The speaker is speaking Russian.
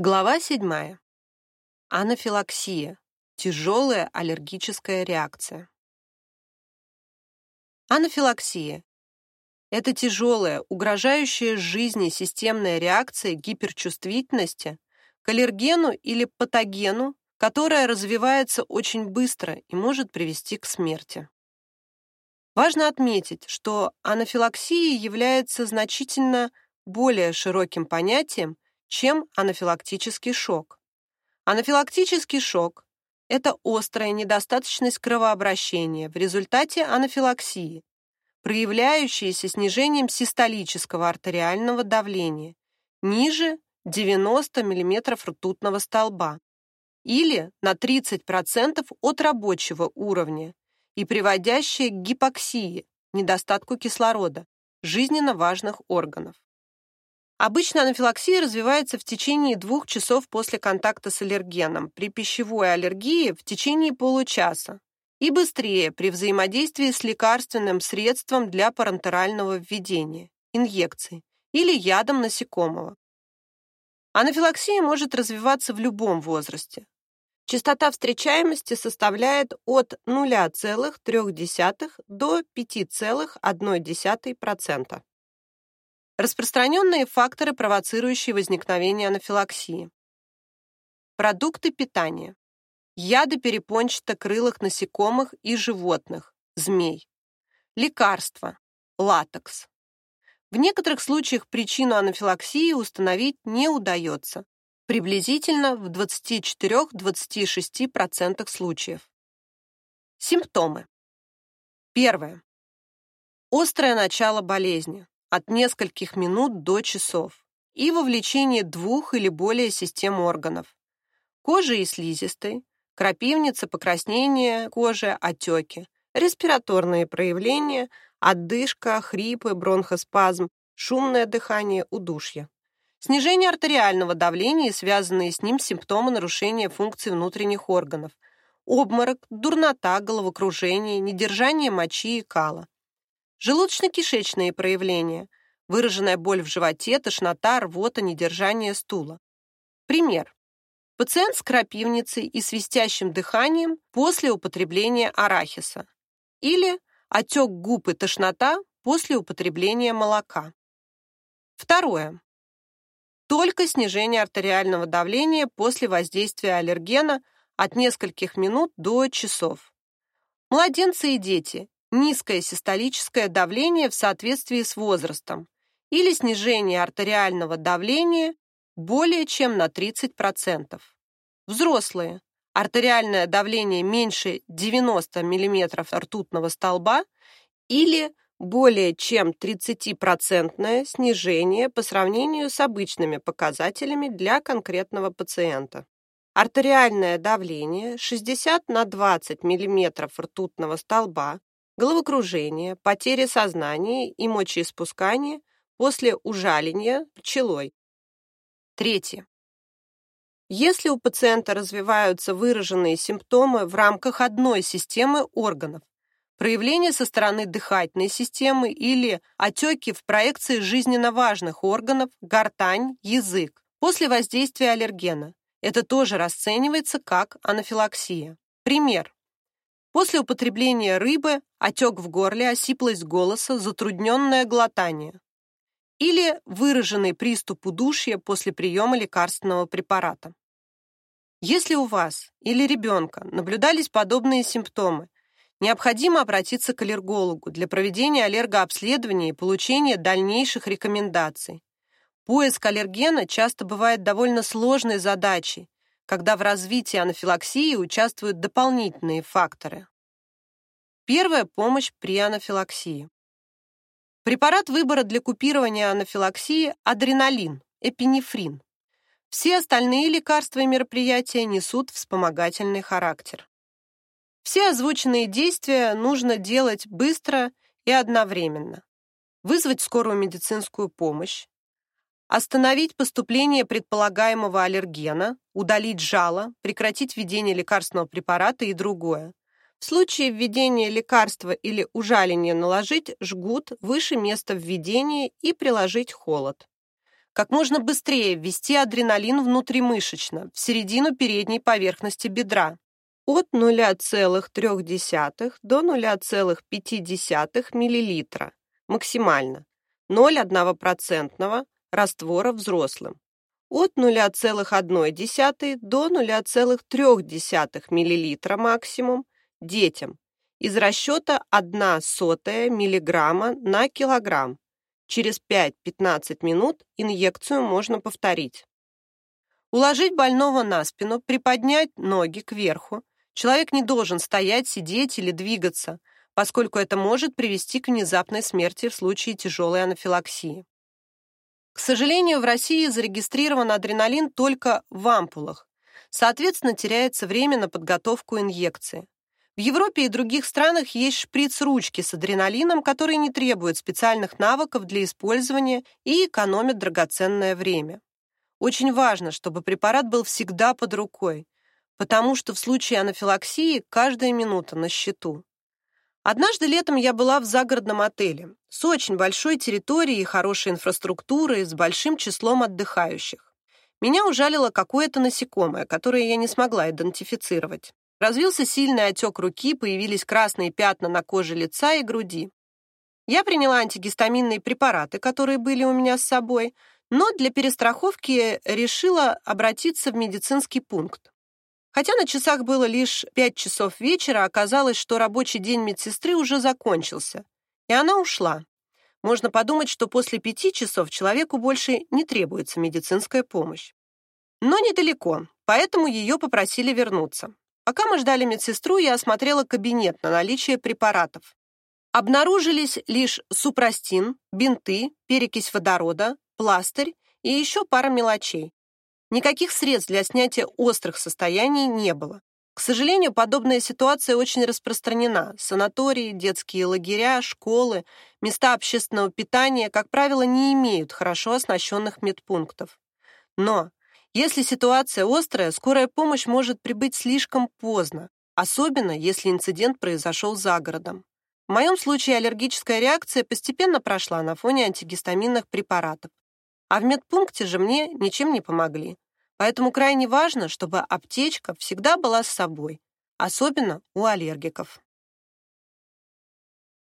Глава 7. Анафилаксия. Тяжелая аллергическая реакция. Анафилаксия – это тяжелая, угрожающая жизни системная реакция гиперчувствительности к аллергену или патогену, которая развивается очень быстро и может привести к смерти. Важно отметить, что анафилаксия является значительно более широким понятием, чем анафилактический шок. Анафилактический шок – это острая недостаточность кровообращения в результате анафилаксии, проявляющаяся снижением систолического артериального давления ниже 90 мм ртутного столба или на 30% от рабочего уровня и приводящая к гипоксии, недостатку кислорода, жизненно важных органов. Обычно анафилаксия развивается в течение двух часов после контакта с аллергеном, при пищевой аллергии в течение получаса и быстрее при взаимодействии с лекарственным средством для парентерального введения, инъекции или ядом насекомого. Анафилаксия может развиваться в любом возрасте. Частота встречаемости составляет от 0,3 до 5,1%. Распространенные факторы, провоцирующие возникновение анафилаксии. Продукты питания. Яды перепончато-крылых насекомых и животных, змей. Лекарства, латекс. В некоторых случаях причину анафилаксии установить не удается, приблизительно в 24-26% случаев. Симптомы. Первое. Острое начало болезни, от нескольких минут до часов и вовлечение двух или более систем органов. Кожи и слизистой, крапивница, покраснение кожи, отеки, респираторные проявления, отдышка, хрипы, бронхоспазм, шумное дыхание, удушье. Снижение артериального давления и связанные с ним симптомы нарушения функций внутренних органов, обморок, дурнота, головокружение, недержание мочи и кала. Желудочно-кишечные проявления. Выраженная боль в животе, тошнота, рвота, недержание стула. Пример. Пациент с крапивницей и свистящим дыханием после употребления арахиса. Или отек губ и тошнота после употребления молока. Второе. Только снижение артериального давления после воздействия аллергена от нескольких минут до часов. Младенцы и дети низкое систолическое давление в соответствии с возрастом или снижение артериального давления более чем на 30%. Взрослые. Артериальное давление меньше 90 мм ртутного столба или более чем 30% снижение по сравнению с обычными показателями для конкретного пациента. Артериальное давление 60 на 20 мм ртутного столба головокружение, потеря сознания и мочеиспускание после ужаления пчелой. Третье. Если у пациента развиваются выраженные симптомы в рамках одной системы органов, проявления со стороны дыхательной системы или отеки в проекции жизненно важных органов, гортань, язык, после воздействия аллергена, это тоже расценивается как анафилаксия. Пример. После употребления рыбы отек в горле, осиплость голоса, затрудненное глотание. Или выраженный приступ удушья после приема лекарственного препарата. Если у вас или ребенка наблюдались подобные симптомы, необходимо обратиться к аллергологу для проведения аллергообследования и получения дальнейших рекомендаций. Поиск аллергена часто бывает довольно сложной задачей, когда в развитии анафилаксии участвуют дополнительные факторы. Первая помощь при анафилаксии. Препарат выбора для купирования анафилаксии – адреналин, эпинефрин. Все остальные лекарства и мероприятия несут вспомогательный характер. Все озвученные действия нужно делать быстро и одновременно. Вызвать скорую медицинскую помощь, Остановить поступление предполагаемого аллергена, удалить жало, прекратить введение лекарственного препарата и другое. В случае введения лекарства или ужаления наложить жгут выше места введения и приложить холод. как можно быстрее ввести адреналин внутримышечно, в середину передней поверхности бедра, от 0,3 до 0,5 мл максимально, 0,1% раствора взрослым, от 0,1 до 0,3 мл максимум детям из расчета 1 сотая миллиграмма на килограмм. Через 5-15 минут инъекцию можно повторить. Уложить больного на спину, приподнять ноги кверху. Человек не должен стоять, сидеть или двигаться, поскольку это может привести к внезапной смерти в случае тяжелой анафилаксии. К сожалению, в России зарегистрирован адреналин только в ампулах. Соответственно, теряется время на подготовку инъекции. В Европе и других странах есть шприц-ручки с адреналином, которые не требуют специальных навыков для использования и экономят драгоценное время. Очень важно, чтобы препарат был всегда под рукой, потому что в случае анафилаксии каждая минута на счету. Однажды летом я была в загородном отеле с очень большой территорией и хорошей инфраструктурой, с большим числом отдыхающих. Меня ужалило какое-то насекомое, которое я не смогла идентифицировать. Развился сильный отек руки, появились красные пятна на коже лица и груди. Я приняла антигистаминные препараты, которые были у меня с собой, но для перестраховки решила обратиться в медицинский пункт. Хотя на часах было лишь 5 часов вечера, оказалось, что рабочий день медсестры уже закончился, и она ушла. Можно подумать, что после пяти часов человеку больше не требуется медицинская помощь. Но недалеко, поэтому ее попросили вернуться. Пока мы ждали медсестру, я осмотрела кабинет на наличие препаратов. Обнаружились лишь супрастин, бинты, перекись водорода, пластырь и еще пара мелочей. Никаких средств для снятия острых состояний не было. К сожалению, подобная ситуация очень распространена. Санатории, детские лагеря, школы, места общественного питания, как правило, не имеют хорошо оснащенных медпунктов. Но если ситуация острая, скорая помощь может прибыть слишком поздно, особенно если инцидент произошел за городом. В моем случае аллергическая реакция постепенно прошла на фоне антигистаминных препаратов. А в медпункте же мне ничем не помогли. Поэтому крайне важно, чтобы аптечка всегда была с собой, особенно у аллергиков.